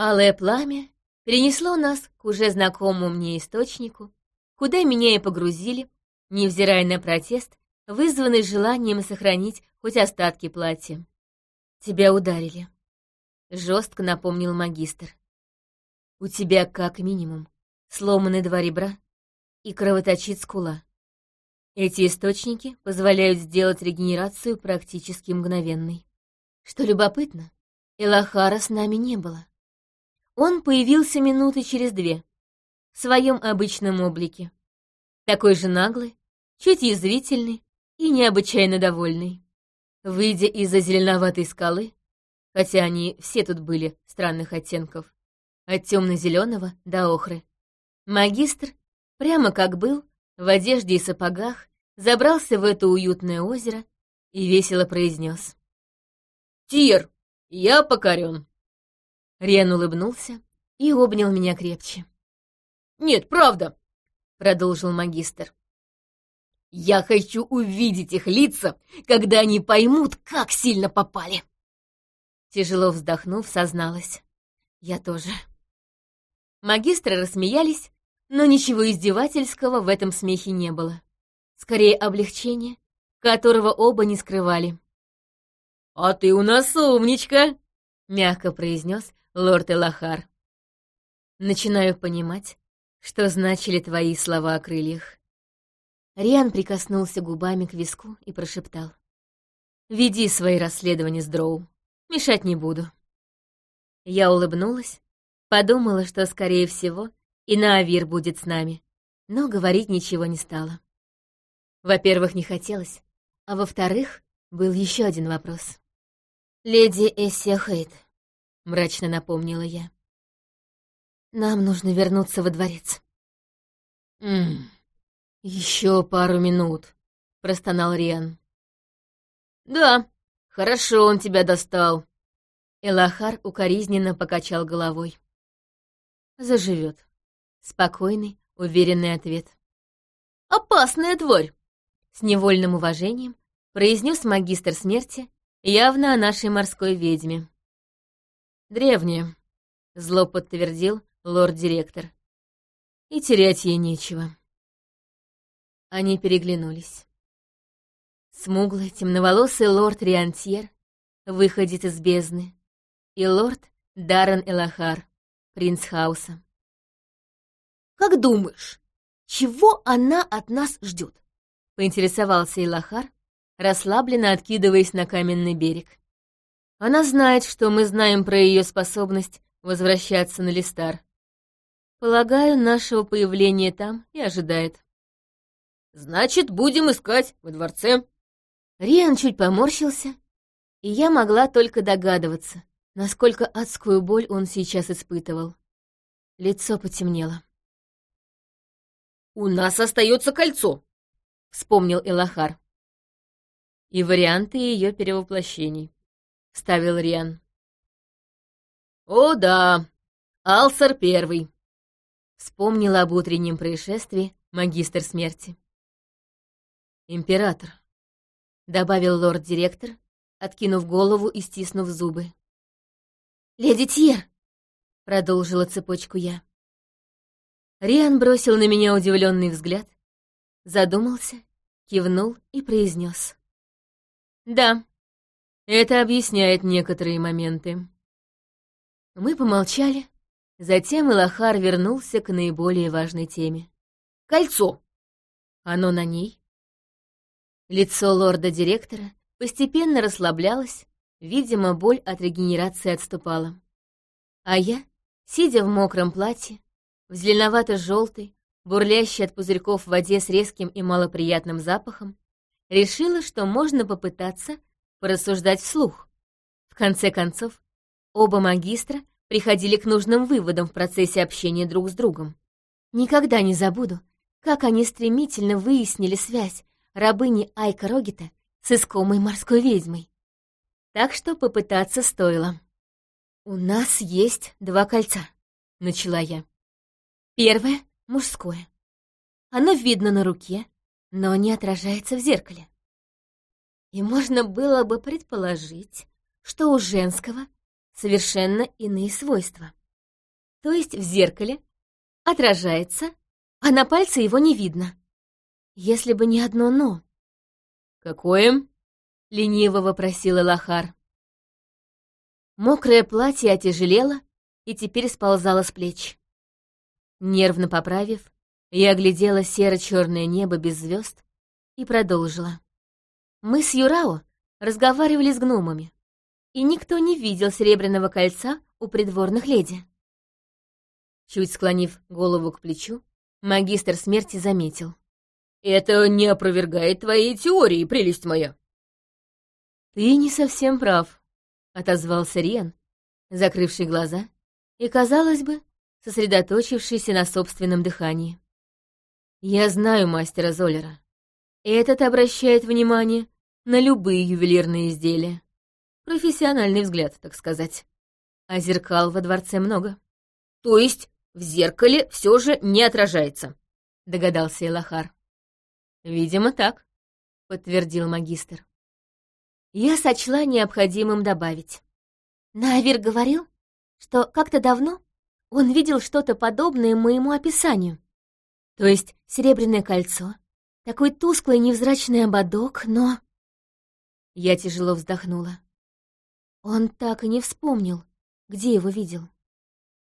Алое пламя перенесло нас к уже знакомому мне источнику, куда меня и погрузили, невзирая на протест, вызванный желанием сохранить хоть остатки платья. «Тебя ударили», — жестко напомнил магистр. «У тебя как минимум сломаны два ребра и кровоточит скула. Эти источники позволяют сделать регенерацию практически мгновенной. Что любопытно, Элахара с нами не было. Он появился минуты через две, в своем обычном облике. Такой же наглый, чуть язвительный и необычайно довольный. Выйдя из-за зеленоватой скалы, хотя они все тут были странных оттенков, от темно-зеленого до охры, магистр, прямо как был, в одежде и сапогах, забрался в это уютное озеро и весело произнес. «Тир, я покорен!» Рен улыбнулся и обнял меня крепче. «Нет, правда!» — продолжил магистр. «Я хочу увидеть их лица, когда они поймут, как сильно попали!» Тяжело вздохнув, созналась. «Я тоже». Магистры рассмеялись, но ничего издевательского в этом смехе не было. Скорее, облегчение, которого оба не скрывали. «А ты у нас умничка!» — мягко произнес лорд Элахар. «Начинаю понимать, что значили твои слова о крыльях». Риан прикоснулся губами к виску и прошептал. «Веди свои расследования с Дроу. Мешать не буду». Я улыбнулась, подумала, что, скорее всего, и Наавир будет с нами, но говорить ничего не стала. Во-первых, не хотелось, а во-вторых, был еще один вопрос. «Леди Эссия Хейт», — мрачно напомнила я. «Нам нужно вернуться во дворец». «Ммм, еще пару минут», — простонал Риан. «Да, хорошо он тебя достал». Элахар укоризненно покачал головой. «Заживет». Спокойный, уверенный ответ. «Опасная тварь!» С невольным уважением произнес магистр смерти, явно о нашей морской ведьме. «Древняя», — зло подтвердил лорд-директор. «И терять ей нечего». Они переглянулись. Смуглый, темноволосый лорд Риантьер, выходит из бездны, и лорд Даррен Элахар, принц хаоса. «Как думаешь, чего она от нас ждет?» поинтересовался Илахар, расслабленно откидываясь на каменный берег. Она знает, что мы знаем про ее способность возвращаться на Листар. Полагаю, нашего появления там и ожидает. «Значит, будем искать во дворце». Риан чуть поморщился, и я могла только догадываться, насколько адскую боль он сейчас испытывал. Лицо потемнело. «У нас остается кольцо», — вспомнил Элахар. «И варианты ее перевоплощений», — ставил Риан. «О да, Алсар первый», — вспомнил об утреннем происшествии магистр смерти. «Император», — добавил лорд-директор, откинув голову и стиснув зубы. «Леди Тьер», — продолжила цепочку я. Риан бросил на меня удивленный взгляд, задумался, кивнул и произнес. «Да, это объясняет некоторые моменты». Мы помолчали, затем Илахар вернулся к наиболее важной теме. «Кольцо!» Оно на ней. Лицо лорда-директора постепенно расслаблялось, видимо, боль от регенерации отступала. А я, сидя в мокром платье, в зеленовато-желтой, бурлящей от пузырьков в воде с резким и малоприятным запахом, решила, что можно попытаться порассуждать вслух. В конце концов, оба магистра приходили к нужным выводам в процессе общения друг с другом. Никогда не забуду, как они стремительно выяснили связь рабыни Айка Рогита с искомой морской ведьмой. Так что попытаться стоило. «У нас есть два кольца», — начала я. Первое мужское. Оно видно на руке, но не отражается в зеркале. И можно было бы предположить, что у женского совершенно иные свойства. то есть в зеркале, отражается, а на пальце его не видно. Если бы не одно «но». «Какое?» — лениво вопросила Лохар. Мокрое платье отяжелело и теперь сползало с плеч. Нервно поправив, я оглядела серо-черное небо без звезд и продолжила. Мы с Юрао разговаривали с гномами, и никто не видел серебряного кольца у придворных леди. Чуть склонив голову к плечу, магистр смерти заметил. «Это не опровергает твоей теории, прелесть моя!» «Ты не совсем прав», — отозвался Риан, закрывший глаза и, казалось бы, сосредоточившийся на собственном дыхании. «Я знаю мастера Золера. Этот обращает внимание на любые ювелирные изделия. Профессиональный взгляд, так сказать. А зеркал во дворце много». «То есть в зеркале все же не отражается», — догадался Элахар. «Видимо, так», — подтвердил магистр. Я сочла необходимым добавить. Навир говорил, что как-то давно он видел что-то подобное моему описанию. То есть серебряное кольцо, такой тусклый невзрачный ободок, но... Я тяжело вздохнула. Он так и не вспомнил, где его видел.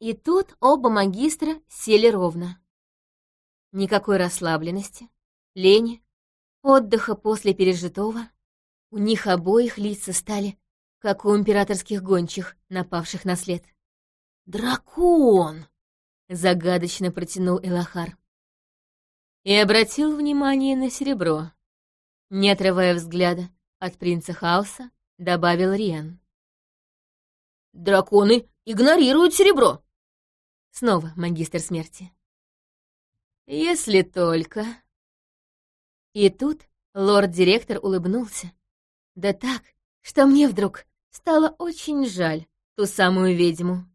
И тут оба магистра сели ровно. Никакой расслабленности, лени, отдыха после пережитого. У них обоих лица стали, как у императорских гончих, напавших на след. «Дракон!» — загадочно протянул Элахар. И обратил внимание на серебро. Не отрывая взгляда от принца Хаоса, добавил Риан. «Драконы игнорируют серебро!» Снова магистр смерти. Если только... И тут лорд-директор улыбнулся. Да так, что мне вдруг стало очень жаль ту самую ведьму.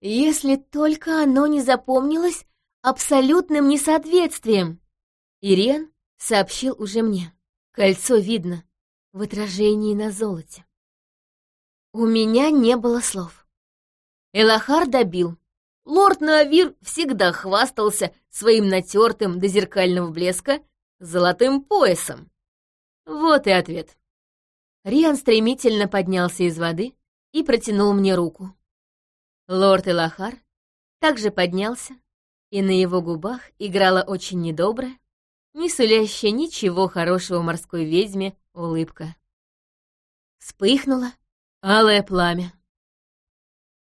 Если только оно не запомнилось абсолютным несоответствием. Ирен сообщил уже мне. Кольцо видно в отражении на золоте. У меня не было слов. Элахар добил. Лорд Навир всегда хвастался своим натертым до зеркального блеска золотым поясом. Вот и ответ. Риан стремительно поднялся из воды и протянул мне руку. Лорд Элахар также поднялся, и на его губах играла очень недобрая, не сулящая ничего хорошего морской ведьме улыбка. Вспыхнуло алое пламя.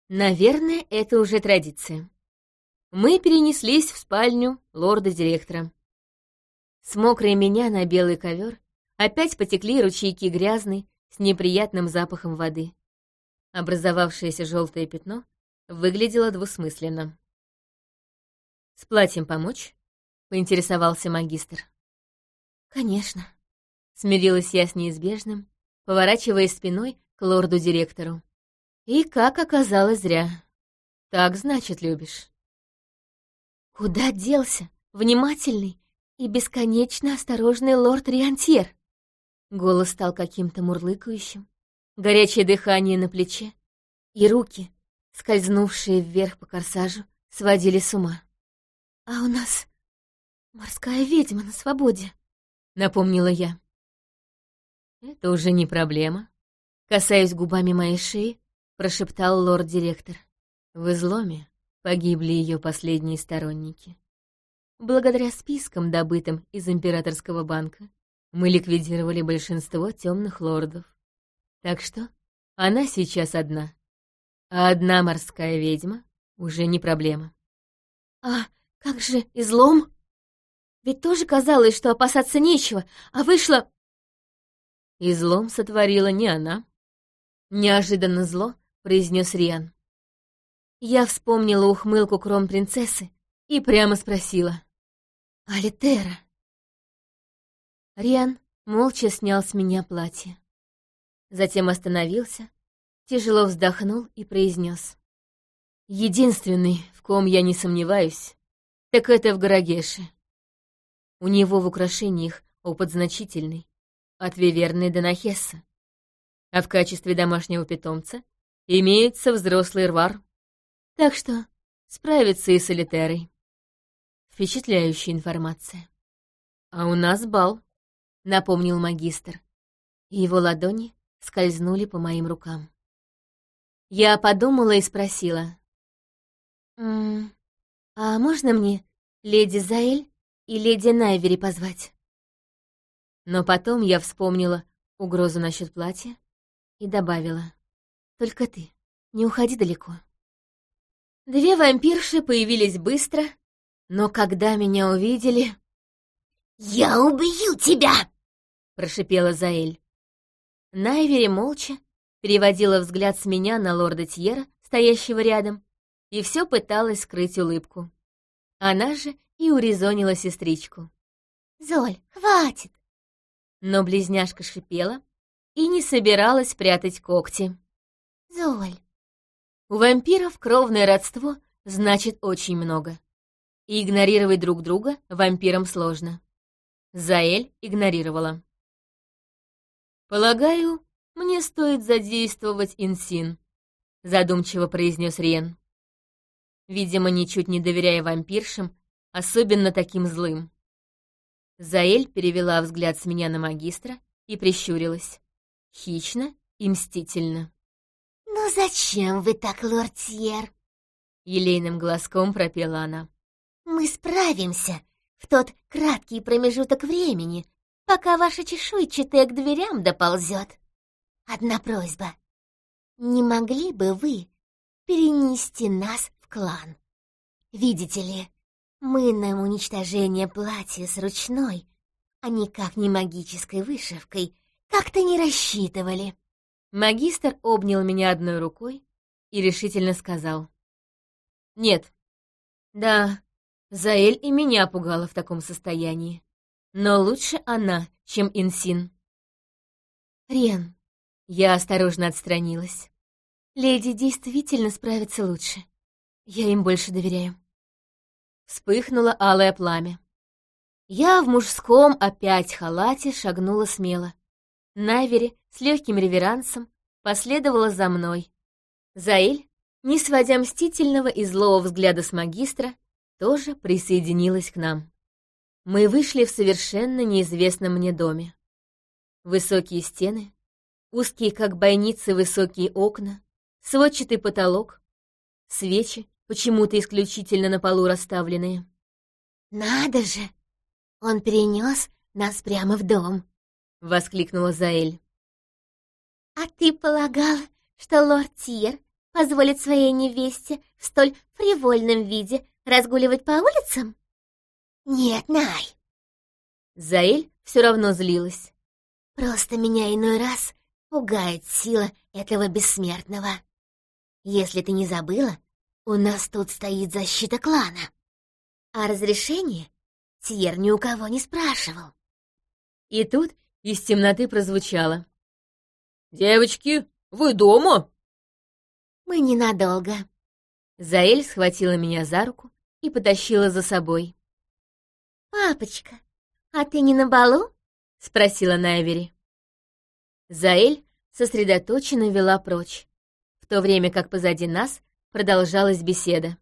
Наверное, это уже традиция. Мы перенеслись в спальню лорда-директора. С мокрой меня на белый ковер опять потекли ручейки грязной с неприятным запахом воды. Образовавшееся желтое пятно выглядело двусмысленно. «С платьем помочь?» — поинтересовался магистр. «Конечно», — смирилась я с неизбежным, поворачиваясь спиной к лорду-директору. И, как оказалось, зря. Так, значит, любишь. Куда делся внимательный и бесконечно осторожный лорд Риантьер? Голос стал каким-то мурлыкающим, горячее дыхание на плече, и руки, скользнувшие вверх по корсажу, сводили с ума. «А у нас морская ведьма на свободе», — напомнила я. «Это уже не проблема», — касаясь губами моей шеи, — прошептал лорд-директор. В изломе погибли ее последние сторонники. Благодаря спискам, добытым из императорского банка, мы ликвидировали большинство темных лордов. Так что она сейчас одна. А одна морская ведьма уже не проблема. «А как же излом? Ведь тоже казалось, что опасаться нечего, а вышло...» Излом сотворила не она. Неожиданно зло произнес Риан. Я вспомнила ухмылку кронпринцессы и прямо спросила. «Алитера?» Риан молча снял с меня платье. Затем остановился, тяжело вздохнул и произнес. «Единственный, в ком я не сомневаюсь, так это в Гарагеше. У него в украшениях опыт значительный, от Виверны до Нахесса. А в качестве домашнего питомца имеется взрослый рвар. Так что справится и с Элитерой. Впечатляющая информация. «А у нас бал», — напомнил магистр. Его ладони скользнули по моим рукам. Я подумала и спросила. «М -м, «А можно мне леди Заэль и леди Найвери позвать?» Но потом я вспомнила угрозу насчет платья и добавила. «Только ты, не уходи далеко». Две вампирши появились быстро, но когда меня увидели... «Я убью тебя!» — прошипела Заэль. Найвери молча переводила взгляд с меня на лорда Тьера, стоящего рядом, и все пыталась скрыть улыбку. Она же и урезонила сестричку. «Золь, хватит!» Но близняшка шипела и не собиралась прятать когти. «Золь!» У вампиров кровное родство значит очень много. И игнорировать друг друга вампирам сложно. Заэль игнорировала. «Полагаю, мне стоит задействовать инсин», — задумчиво произнес Рен. Видимо, ничуть не доверяя вампиршам, особенно таким злым. Заэль перевела взгляд с меня на магистра и прищурилась. Хищно и мстительно. «Ну зачем вы так, лорд Сьер?» Елейным глазком пропела она. «Мы справимся в тот краткий промежуток времени, пока ваша чешуйчатая к дверям доползет. Одна просьба. Не могли бы вы перенести нас в клан? Видите ли, мы на уничтожение платья с ручной, а никак не магической вышивкой, как-то не рассчитывали». Магистр обнял меня одной рукой и решительно сказал. «Нет. Да, Заэль и меня пугала в таком состоянии. Но лучше она, чем Инсин». «Рен», — я осторожно отстранилась. «Леди действительно справится лучше. Я им больше доверяю». Вспыхнуло алое пламя. Я в мужском опять халате шагнула смело. Навери с легким реверансом последовала за мной. Заэль, не сводя мстительного и злого взгляда с магистра, тоже присоединилась к нам. Мы вышли в совершенно неизвестном мне доме. Высокие стены, узкие, как бойницы, высокие окна, сводчатый потолок, свечи, почему-то исключительно на полу расставленные. «Надо же! Он перенес нас прямо в дом!» — воскликнула Заэль. «А ты полагала, что лорд Тиер позволит своей невесте в столь фривольном виде разгуливать по улицам?» «Нет, Най!» Заэль все равно злилась. «Просто меня иной раз пугает сила этого бессмертного. Если ты не забыла, у нас тут стоит защита клана. А разрешение Тьер ни у кого не спрашивал». И тут из темноты прозвучало. «Девочки, вы дома?» «Мы ненадолго». Заэль схватила меня за руку и потащила за собой. «Папочка, а ты не на балу?» — спросила Найвери. Заэль сосредоточенно вела прочь, в то время как позади нас продолжалась беседа.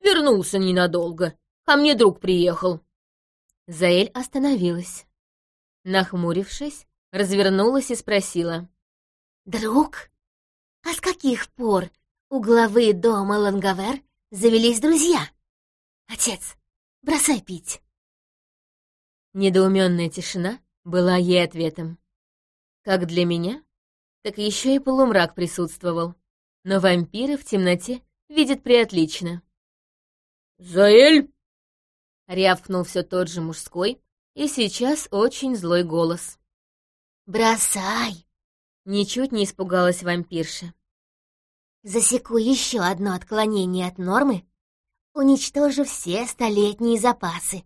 «Вернулся ненадолго. Ко мне друг приехал». Заэль остановилась. Нахмурившись, развернулась и спросила. «Друг? А с каких пор у главы дома Лангавер завелись друзья? Отец, бросай пить!» Недоуменная тишина была ей ответом. Как для меня, так еще и полумрак присутствовал, но вампиры в темноте видят приотлично. «Заэль!» — рявкнул все тот же мужской, и сейчас очень злой голос. «Бросай!» — ничуть не испугалась вампирша. «Засеку еще одно отклонение от нормы, уничтожу все столетние запасы.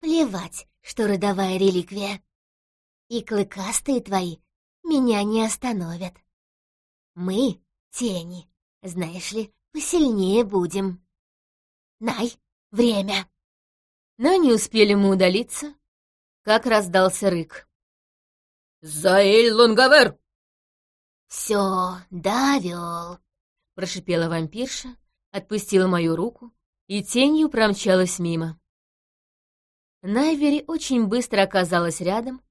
Плевать, что родовая реликвия. И клыкастые твои меня не остановят. Мы, тени, знаешь ли, посильнее будем. Най, время!» Но не успели мы удалиться, как раздался рык. «Заэль Лонгавер!» «Все, довел», — прошипела вампирша, отпустила мою руку и тенью промчалась мимо. Найвери очень быстро оказалась рядом,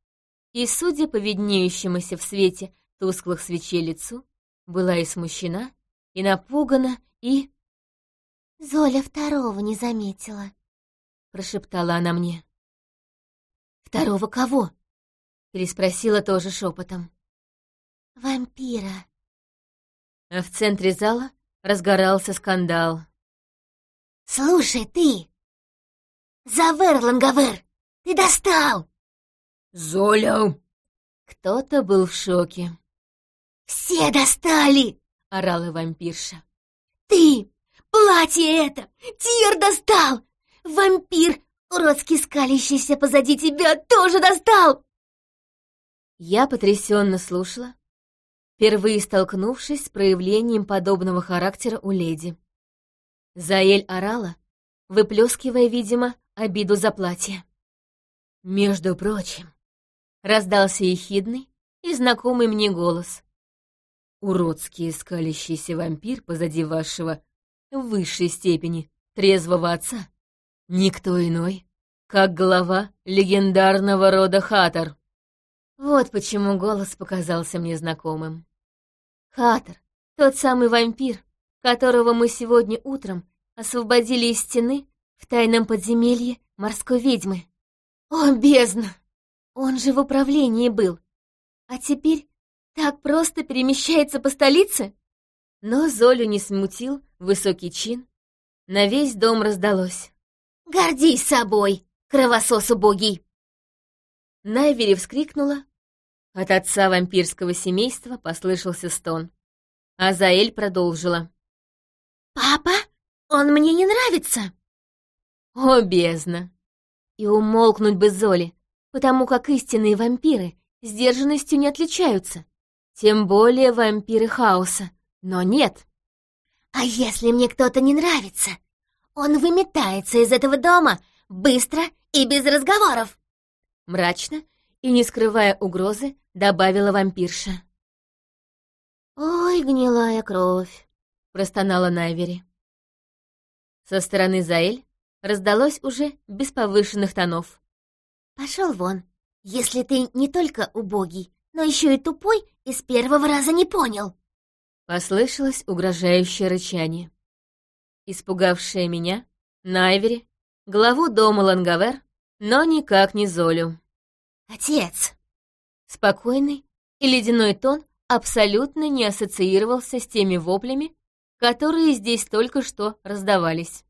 и, судя по виднеющемуся в свете тусклых свечей лицу, была и смущена, и напугана, и... «Золя второго не заметила», — прошептала она мне. «Второго кого?» — переспросила тоже шепотом. «Вампира». А в центре зала разгорался скандал. «Слушай, ты! Завер, Лангавер! Ты достал!» «Золя!» Кто-то был в шоке. «Все достали!» — орала вампирша. «Ты! Платье это! Тир достал! Вампир, уродски скалящийся позади тебя, тоже достал!» Я потрясенно слушала, впервые столкнувшись с проявлением подобного характера у леди. Заэль орала, выплескивая, видимо, обиду за платье. «Между прочим», — раздался ехидный и знакомый мне голос. «Уродский скалящийся вампир позади вашего в высшей степени трезвого отца. Никто иной, как глава легендарного рода Хатор». Вот почему голос показался мне знакомым. Хатор, тот самый вампир, которого мы сегодня утром освободили из стены в тайном подземелье морской ведьмы. О, бездна! Он же в управлении был. А теперь так просто перемещается по столице? Но Золю не смутил высокий чин. На весь дом раздалось. «Гордись собой, кровосос убогий!» Найвери вскрикнула. От отца вампирского семейства послышался стон. А Заэль продолжила. «Папа, он мне не нравится!» О, бездна! И умолкнуть бы Золи, потому как истинные вампиры сдержанностью не отличаются. Тем более вампиры хаоса. Но нет. А если мне кто-то не нравится? Он выметается из этого дома быстро и без разговоров. Мрачно и не скрывая угрозы, добавила вампирша. «Ой, гнилая кровь!» — простонала Найвери. Со стороны Заэль раздалось уже без повышенных тонов. «Пошел вон, если ты не только убогий, но еще и тупой и с первого раза не понял!» Послышалось угрожающее рычание. Испугавшее меня, Найвери, главу дома Лангавер, но никак не Золю. «Отец!» Спокойный и ледяной тон абсолютно не ассоциировался с теми воплями, которые здесь только что раздавались.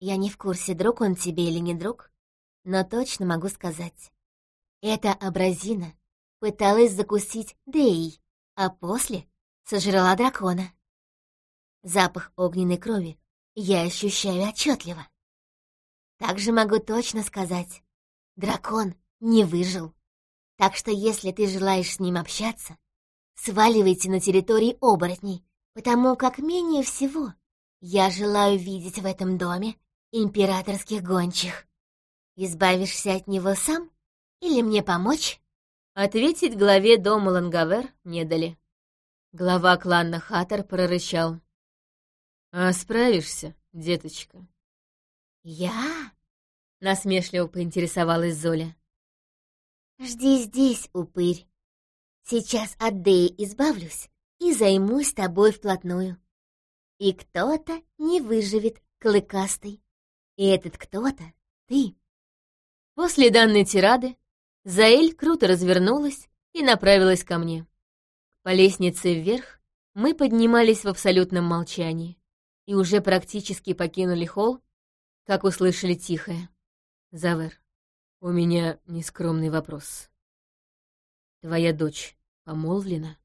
Я не в курсе, друг он тебе или не друг, но точно могу сказать. Эта абразина пыталась закусить Дей, а после сожрала дракона. Запах огненной крови я ощущаю отчетливо. Также могу точно сказать, дракон не выжил. Так что если ты желаешь с ним общаться, сваливайте на территории оборотней, потому как менее всего я желаю видеть в этом доме императорских гончих. Избавишься от него сам или мне помочь?» Ответить главе дома Лангавер не дали. Глава клана Хатор прорычал. «А справишься, деточка?» «Я?» — насмешливо поинтересовалась Золя. «Жди здесь, упырь. Сейчас от Деи избавлюсь и займусь тобой вплотную. И кто-то не выживет клыкастый. И этот кто-то — ты». После данной тирады Заэль круто развернулась и направилась ко мне. По лестнице вверх мы поднимались в абсолютном молчании и уже практически покинули холл, как услышали тихое. «Завер, у меня нескромный вопрос. Твоя дочь помолвлена?»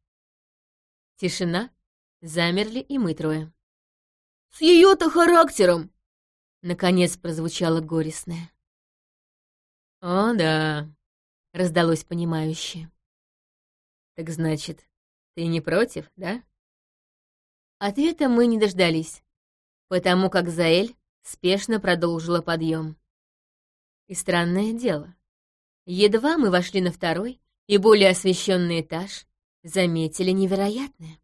Тишина, замерли и мы трое. «С ее-то характером!» Наконец прозвучало горестное. «О, да», — раздалось понимающе. «Так значит, ты не против, да?» Ответа мы не дождались, потому как Заэль спешно продолжила подъем. И странное дело. Едва мы вошли на второй и более освещенный этаж, заметили невероятное.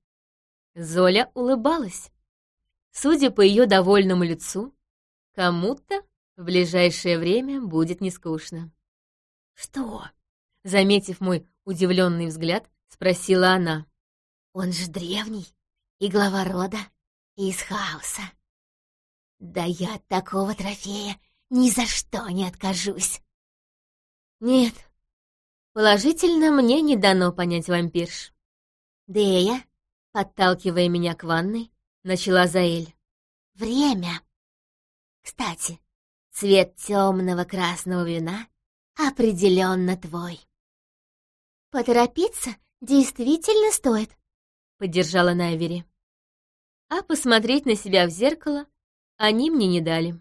Золя улыбалась. Судя по ее довольному лицу, кому-то в ближайшее время будет не скучно. «Что?» — заметив мой удивленный взгляд, спросила она. «Он же древний и глава рода, и из хаоса. Да я от такого трофея ни за что не откажусь». «Нет, положительно мне не дано понять вампирш». «Дея», подталкивая меня к ванной, начала Заэль. «Время. Кстати, цвет темного красного вина определенно твой. Поторопиться действительно стоит, поддержала Найвери. А посмотреть на себя в зеркало они мне не дали.